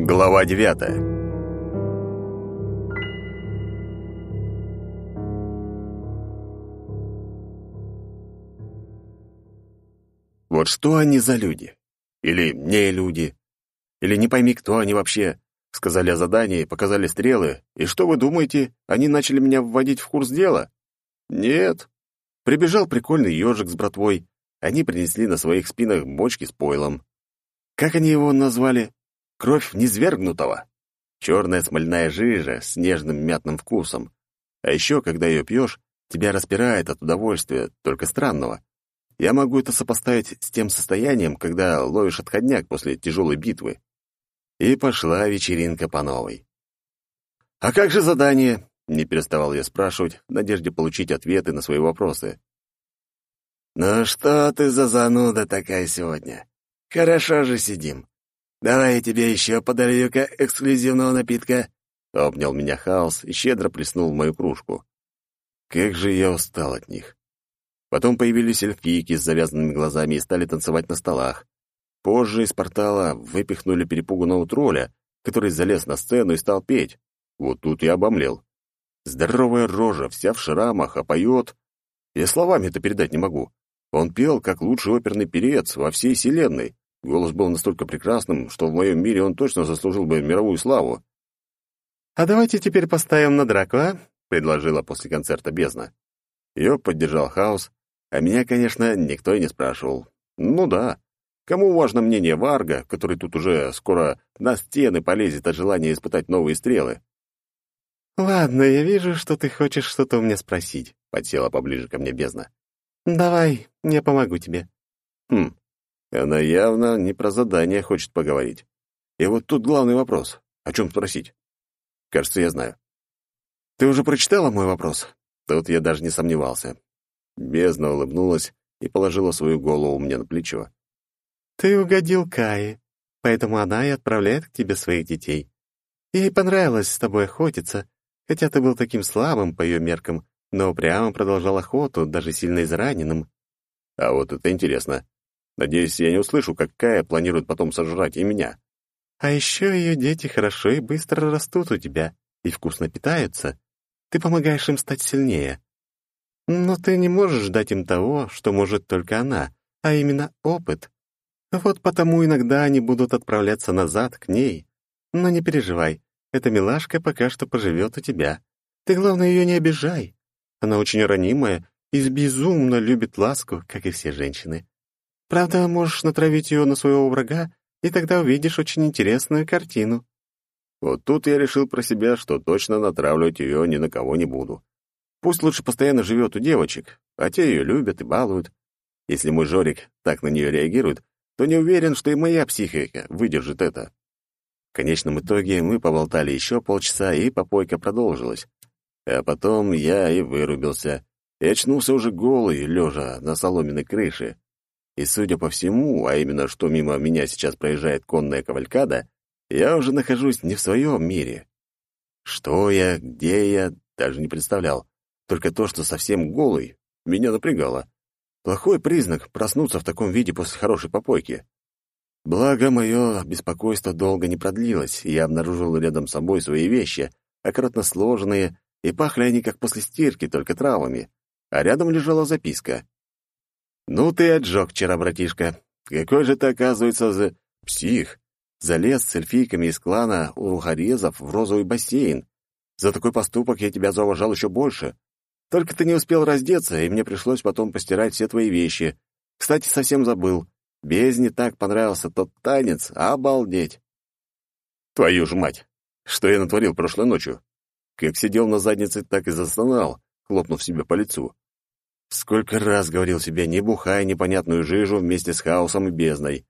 Глава девятая Вот что они за люди? Или не люди? Или не пойми, кто они вообще? Сказали о задании, показали стрелы, и что вы думаете, они начали меня вводить в курс дела? Нет. Прибежал прикольный ежик с братвой, они принесли на своих спинах бочки с пойлом. Как они его назвали? Кровь низвергнутого. Черная смольная жижа с нежным мятным вкусом. А еще, когда ее пьешь, тебя распирает от удовольствия, только странного. Я могу это сопоставить с тем состоянием, когда ловишь отходняк после тяжелой битвы. И пошла вечеринка по новой. «А как же задание?» — не переставал я спрашивать, в надежде получить ответы на свои вопросы. «Ну что ты за зануда такая сегодня? Хорошо же сидим. Давай я тебе еще подарю-ка эксклюзивного напитка». Обнял меня хаос и щедро плеснул в мою кружку. Как же я устал от них. Потом появились эльфийки с завязанными глазами и стали танцевать на столах. Позже из портала выпихнули перепуганного тролля, который залез на сцену и стал петь. Вот тут я обомлел. Здоровая рожа, вся в шрамах, а поет. Я словами это передать не могу. Он пел, как лучший оперный певец во всей вселенной. Голос был настолько прекрасным, что в моем мире он точно заслужил бы мировую славу. «А давайте теперь поставим на драку, а?» — предложила после концерта бездна. Ее поддержал хаос, а меня, конечно, никто и не спрашивал. Ну да, кому важно мнение Варга, который тут уже скоро на стены полезет от желания испытать новые стрелы? «Ладно, я вижу, что ты хочешь что-то у меня спросить», — подсела поближе ко мне бездна. «Давай, я помогу тебе». Хм, она явно не про задание хочет поговорить. И вот тут главный вопрос. О чем спросить? Кажется, я знаю. Ты уже прочитала мой вопрос? Тут я даже не сомневался. Бездна улыбнулась и положила свою голову мне на плечо. «Ты угодил Кае, поэтому она и отправляет к тебе своих детей. Ей понравилось с тобой охотиться, хотя ты был таким слабым по ее меркам, но упрямо продолжал охоту, даже сильно израненным. А вот это интересно. Надеюсь, я не услышу, как Кая планирует потом сожрать и меня. А еще ее дети хорошо и быстро растут у тебя и вкусно питаются. Ты помогаешь им стать сильнее. Но ты не можешь дать им того, что может только она, а именно опыт. Вот потому иногда они будут отправляться назад к ней. Но не переживай, эта милашка пока что поживет у тебя. Ты, главное, ее не обижай. Она очень ранимая и безумно любит ласку, как и все женщины. Правда, можешь натравить ее на своего врага, и тогда увидишь очень интересную картину». Вот тут я решил про себя, что точно натравливать ее ни на кого не буду. Пусть лучше постоянно живет у девочек, а те ее любят и балуют. Если мой Жорик так на нее реагирует, то не уверен, что и моя психика выдержит это. В конечном итоге мы поболтали еще полчаса, и попойка продолжилась. А потом я и вырубился, и очнулся уже голый, лежа на соломенной крыше. И, судя по всему, а именно, что мимо меня сейчас проезжает конная кавалькада, я уже нахожусь не в своем мире. Что я, где я, даже не представлял. Только то, что совсем голый, меня напрягало. Плохой признак проснуться в таком виде после хорошей попойки. Благо, мое беспокойство долго не продлилось, и я обнаружил рядом с собой свои вещи, аккуратно сложенные и пахли они как после стирки, только травами, а рядом лежала записка. «Ну ты отжег вчера, братишка. Какой же ты, оказывается, за... псих. Залез с эльфийками из клана урухорезов в розовый бассейн. За такой поступок я тебя зауважал еще больше. Только ты не успел раздеться, и мне пришлось потом постирать все твои вещи. Кстати, совсем забыл. Бездне так понравился тот танец, обалдеть!» «Твою ж мать! Что я натворил прошлой ночью? Как сидел на заднице, так и застонал, хлопнув себя по лицу. Сколько раз говорил себе, не бухай непонятную жижу вместе с хаосом и бездной.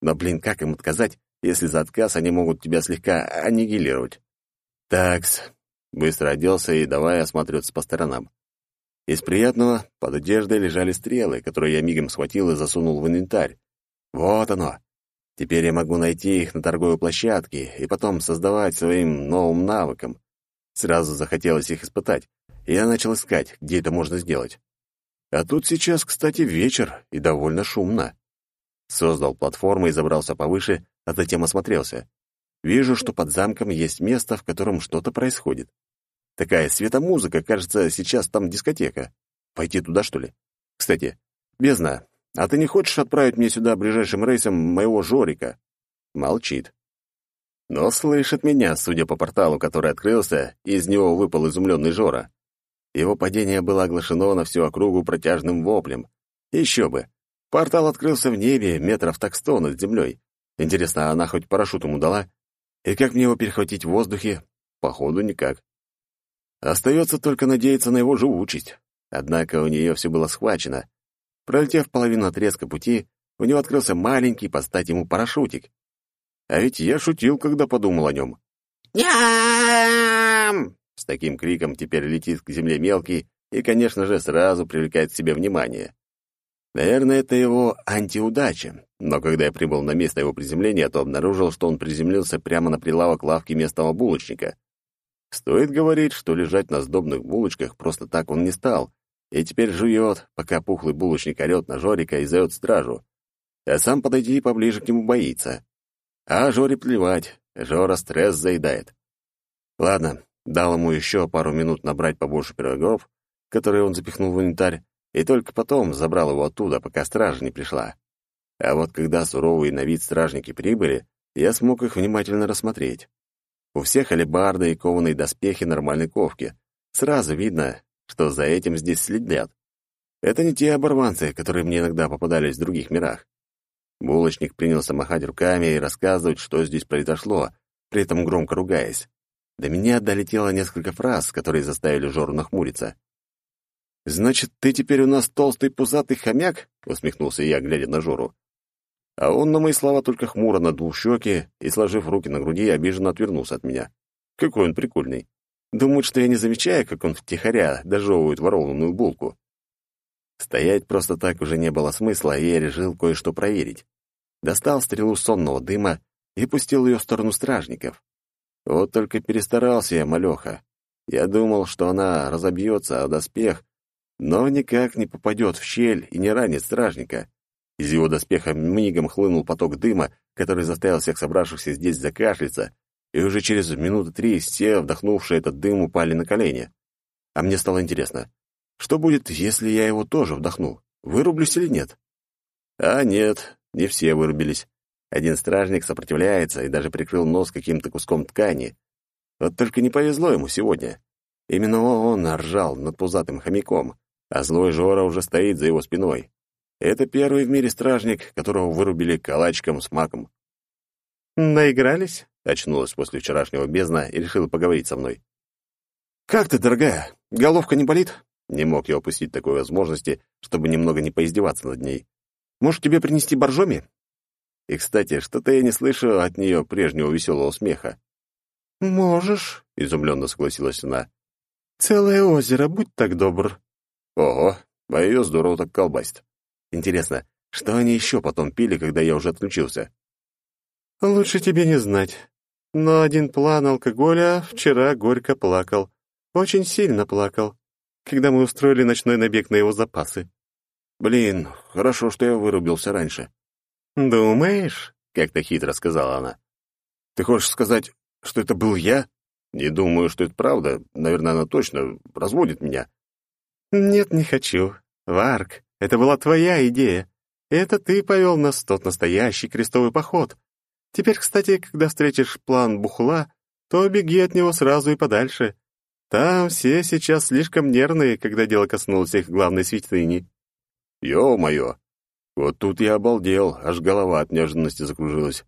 Но, блин, как им отказать, если за отказ они могут тебя слегка аннигилировать? Такс. Быстро оделся и давай осматриваться по сторонам. Из приятного под одеждой лежали стрелы, которые я мигом схватил и засунул в инвентарь. Вот оно. Теперь я могу найти их на торговой площадке и потом создавать своим новым навыком. Сразу захотелось их испытать, и я начал искать, где это можно сделать. А тут сейчас, кстати, вечер, и довольно шумно. Создал платформу и забрался повыше, а затем осмотрелся. вижу, что под замком есть место, в котором что-то происходит. Такая светомузыка, кажется, сейчас там дискотека. Пойти туда, что ли? Кстати, Бездна, а ты не хочешь отправить мне сюда ближайшим рейсом моего Жорика? Молчит. Но слышит меня, судя по порталу, который открылся, и из него выпал изумленный Жора. Его падение было оглашено на всю округу протяжным воплем. Еще бы. Портал открылся в небе метров так сто над землей. Интересно, она хоть парашют ему дала? И как мне его перехватить в воздухе? Походу, никак. Остается только надеяться на его живучесть. Однако у нее все было схвачено. Пролетев половину отрезка пути, у него открылся маленький, под стать ему парашютик. А ведь я шутил, когда подумал о нем. «Ням!» С таким криком теперь летит к земле мелкий и, конечно же, сразу привлекает к себе внимание. Наверное, это его антиудача, но когда я прибыл на место его приземления, то обнаружил, что он приземлился прямо на прилавок лавки местного булочника. Стоит говорить, что лежать на сдобных булочках просто так он не стал, и теперь жует, пока пухлый булочник орет на Жорика и зовет стражу. А сам подойти поближе к нему боится. А Жоре плевать, Жора стресс заедает. Ладно, дал ему еще пару минут набрать побольше пирогов, которые он запихнул в инвентарь, и только потом забрал его оттуда, пока стража не пришла. А вот когда суровые на вид стражники прибыли, я смог их внимательно рассмотреть. У всех алебарды и кованые доспехи нормальной ковки. Сразу видно, что за этим здесь следят. Это не те оборванцы, которые мне иногда попадались в других мирах. Булочник принялся махать руками и рассказывать, что здесь произошло, при этом громко ругаясь. До меня долетело несколько фраз, которые заставили Жору нахмуриться. «Значит, ты теперь у нас толстый пузатый хомяк?» — усмехнулся я, глядя на Жору. А он на мои слова только хмуро надул щеки и, сложив руки на груди, обиженно отвернулся от меня. Какой он прикольный. Думает, что я не замечаю, как он втихаря дожевывает ворованную булку. Стоять просто так уже не было смысла, и я решил кое-что проверить. Достал стрелу сонного дыма и пустил ее в сторону стражников. Вот только перестарался я, малеха. Я думал, что она разобьется о доспех, но никак не попадет в щель и не ранит стражника. Из его доспеха мигом хлынул поток дыма, который заставил всех собравшихся здесь закашляться, и уже через минуты три все, вдохнувшие этот дым, упали на колени. А мне стало интересно, что будет, если я его тоже вдохну? Вырублюсь или нет? А нет, не все вырубились. Один стражник сопротивляется и даже прикрыл нос каким-то куском ткани. Вот только не повезло ему сегодня. Именно он ржал над пузатым хомяком, а злой Жора уже стоит за его спиной. Это первый в мире стражник, которого вырубили калачком с маком. «Наигрались?» — очнулась после вчерашнего бездна и решила поговорить со мной. «Как ты, дорогая? Головка не болит?» Не мог я упустить такой возможности, чтобы немного не поиздеваться над ней. «Может, тебе принести боржоми?» И, кстати, что-то я не слышу от нее прежнего веселого смеха. «Можешь», — изумленно согласилась она. «Целое озеро, будь так добр». Ого, а ее здорово так колбасит. Интересно, что они еще потом пили, когда я уже отключился? Лучше тебе не знать. Но один план алкоголя вчера горько плакал. Очень сильно плакал, когда мы устроили ночной набег на его запасы. Блин, хорошо, что я вырубился раньше. Думаешь? Как-то хитро сказала она. Ты хочешь сказать, что это был я? Не думаю, что это правда. Наверное, она точно разводит меня. Нет, не хочу. Варк, это была твоя идея. Это ты повел нас в тот настоящий крестовый поход. Теперь, кстати, когда встретишь план Бухла, то беги от него сразу и подальше. Там все сейчас слишком нервные, когда дело коснулось их главной святыни. Ё-моё! Вот тут я обалдел, аж голова от неожиданности закружилась.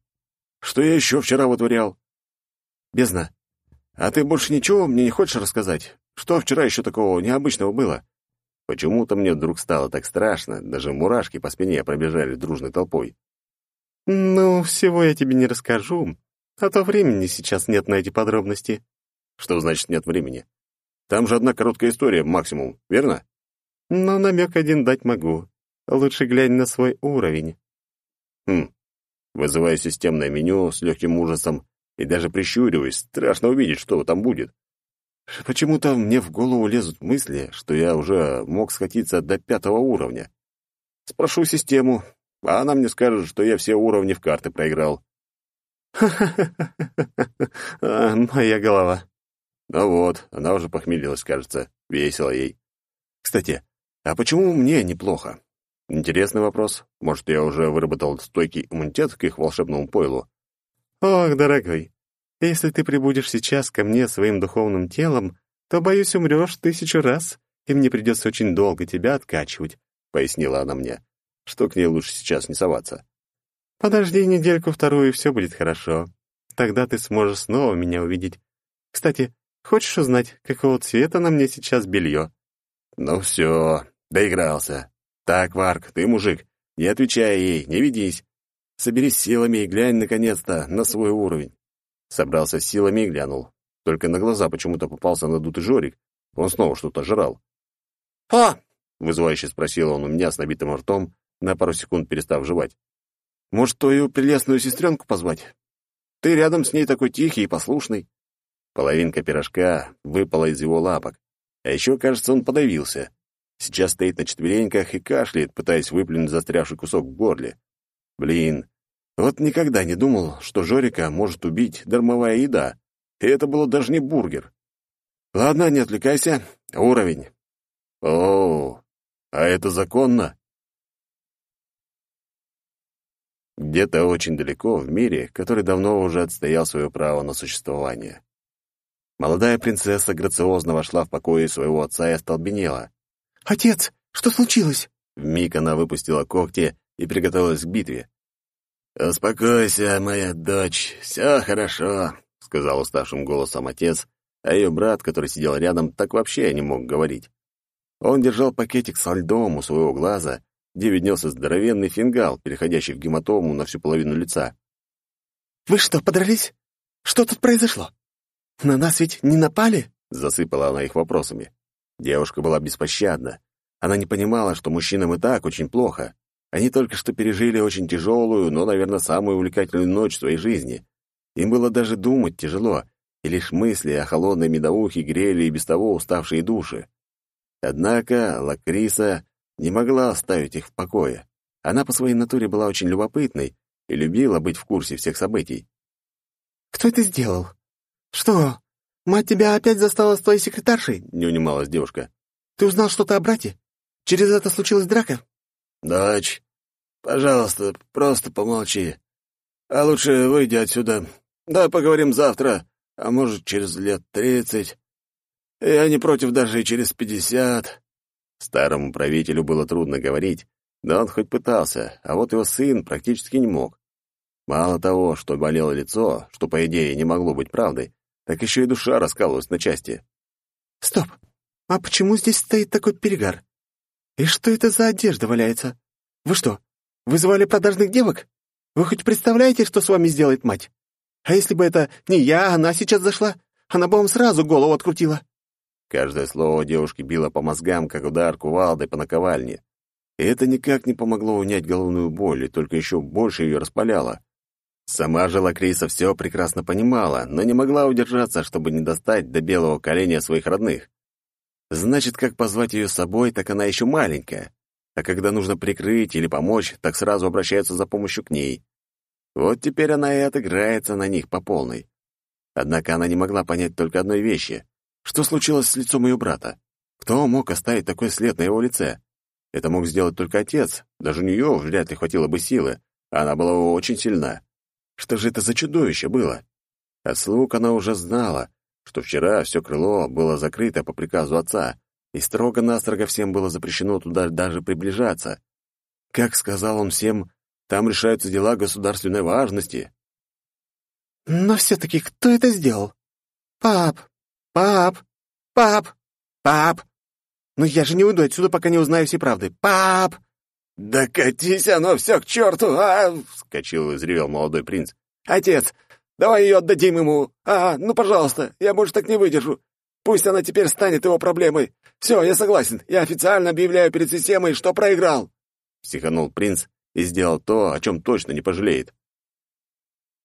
Что я еще вчера вытворял? Бездна, а ты больше ничего мне не хочешь рассказать? Что вчера еще такого необычного было? Почему-то мне вдруг стало так страшно, даже мурашки по спине пробежали дружной толпой. «Ну, всего я тебе не расскажу, а то времени сейчас нет на эти подробности». «Что значит нет времени? Там же одна короткая история максимум, верно?» «Но намек один дать могу. Лучше глянь на свой уровень». «Хм». Вызываю системное меню с легким ужасом и даже прищуриваюсь, страшно увидеть, что там будет. Почему-то мне в голову лезут мысли, что я уже мог схватиться до пятого уровня. Спрошу систему, а она мне скажет, что я все уровни в карты проиграл. А, моя голова. Ну вот, она уже похмелилась, кажется. Весело ей. Кстати, а почему мне неплохо? Интересный вопрос. Может, я уже выработал стойкий иммунитет к их волшебному пойлу? Ох, дорогой, если ты прибудешь сейчас ко мне своим духовным телом, то, боюсь, умрешь тысячу раз, и мне придется очень долго тебя откачивать, — пояснила она мне, что к ней лучше сейчас не соваться. Подожди недельку-вторую, и все будет хорошо. Тогда ты сможешь снова меня увидеть. Кстати, хочешь узнать, какого цвета на мне сейчас белье? Ну все, доигрался. Так, Варк, ты мужик, не отвечай ей, не ведись. Соберись силами и глянь, наконец-то, на свой уровень. Собрался с силами и глянул. Только на глаза почему-то попался надутый Жорик. Он снова что-то жрал. «А!» — вызывающе спросил он у меня с набитым ртом, на пару секунд перестав жевать. «Может, твою прелестную сестренку позвать? Ты рядом с ней такой тихий и послушный». Половинка пирожка выпала из его лапок. А еще, кажется, он подавился. Сейчас стоит на четвереньках и кашляет, пытаясь выплюнуть застрявший кусок в горле. Блин, вот никогда не думал, что Жорика может убить дармовая еда. И это было даже не бургер. Ладно, не отвлекайся. Уровень. О, а это законно? Где-то очень далеко в мире, который давно уже отстоял свое право на существование. Молодая принцесса грациозно вошла в покои своего отца и остолбенела. «Отец, что случилось?» Вмиг она выпустила когти и приготовилась к битве. «Успокойся, моя дочь, все хорошо», — сказал уставшим голосом отец, а ее брат, который сидел рядом, так вообще не мог говорить. Он держал пакетик со льдом у своего глаза, где виднелся здоровенный фингал, переходящий в гематому на всю половину лица. «Вы что, подрались? Что тут произошло? На нас ведь не напали?» — засыпала она их вопросами. Девушка была беспощадна. Она не понимала, что мужчинам и так очень плохо. Они только что пережили очень тяжелую, но, наверное, самую увлекательную ночь в своей жизни. Им было даже думать тяжело, и лишь мысли о холодной медовухе грели и без того уставшие души. Однако Лакриса не могла оставить их в покое. Она по своей натуре была очень любопытной и любила быть в курсе всех событий. «Кто это сделал? Что, мать тебя опять застала с твоей секретаршей?» — не унималась девушка. «Ты узнал что-то о брате? Через это случилась драка?» «Дочь, пожалуйста, просто помолчи. А лучше выйди отсюда. Да, поговорим завтра, а может, через лет тридцать. Я не против даже и через пятьдесят. Старому правителю было трудно говорить, но он хоть пытался, а вот его сын практически не мог. Мало того, что болело лицо, что, по идее, не могло быть правдой, так еще и душа раскалывалась на части. «Стоп! А почему здесь стоит такой перегар? И что это за одежда валяется? Вы что, вызывали продажных девок? Вы хоть представляете, что с вами сделает мать? А если бы это не я, она сейчас зашла, она бы вам сразу голову открутила». Каждое слово девушки било по мозгам, как удар кувалдой по наковальне. И это никак не помогло унять головную боль, и только еще больше ее распаляло. Сама же Лакриса все прекрасно понимала, но не могла удержаться, чтобы не достать до белого коленя своих родных. Значит, как позвать ее с собой, так она еще маленькая. А когда нужно прикрыть или помочь, так сразу обращаются за помощью к ней. Вот теперь она и отыграется на них по полной. Однако она не могла понять только одной вещи. Что случилось с лицом ее брата? Кто мог оставить такой след на его лице? Это мог сделать только отец. Даже у нее вряд ли хватило бы силы. Она была очень сильна. Что же это за чудовище было? От слуг она уже знала, что вчера все крыло было закрыто по приказу отца, и строго-настрого всем было запрещено туда даже приближаться. Как сказал он всем, там решаются дела государственной важности. «Но все-таки кто это сделал? Пап, «Пап! Пап! Пап! Ну я же не уйду отсюда, пока не узнаю всей правды. Пап!» «Да катись оно все к черту! А!» — вскочил и взревел молодой принц. «Отец, давай ее отдадим ему! А, ну, пожалуйста, я больше так не выдержу. Пусть она теперь станет его проблемой. Все, я согласен. Я официально объявляю перед системой, что проиграл!» Психанул принц и сделал то, о чем точно не пожалеет.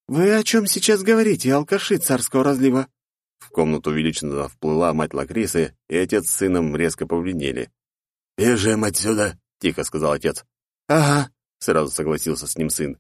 «Вы о чем сейчас говорите, алкаши царского разлива?» В комнату величественно вплыла мать Лакрисы, и отец с сыном резко побледнели. «Бежим отсюда!» — тихо сказал отец. «Ага», — сразу согласился с ним сын.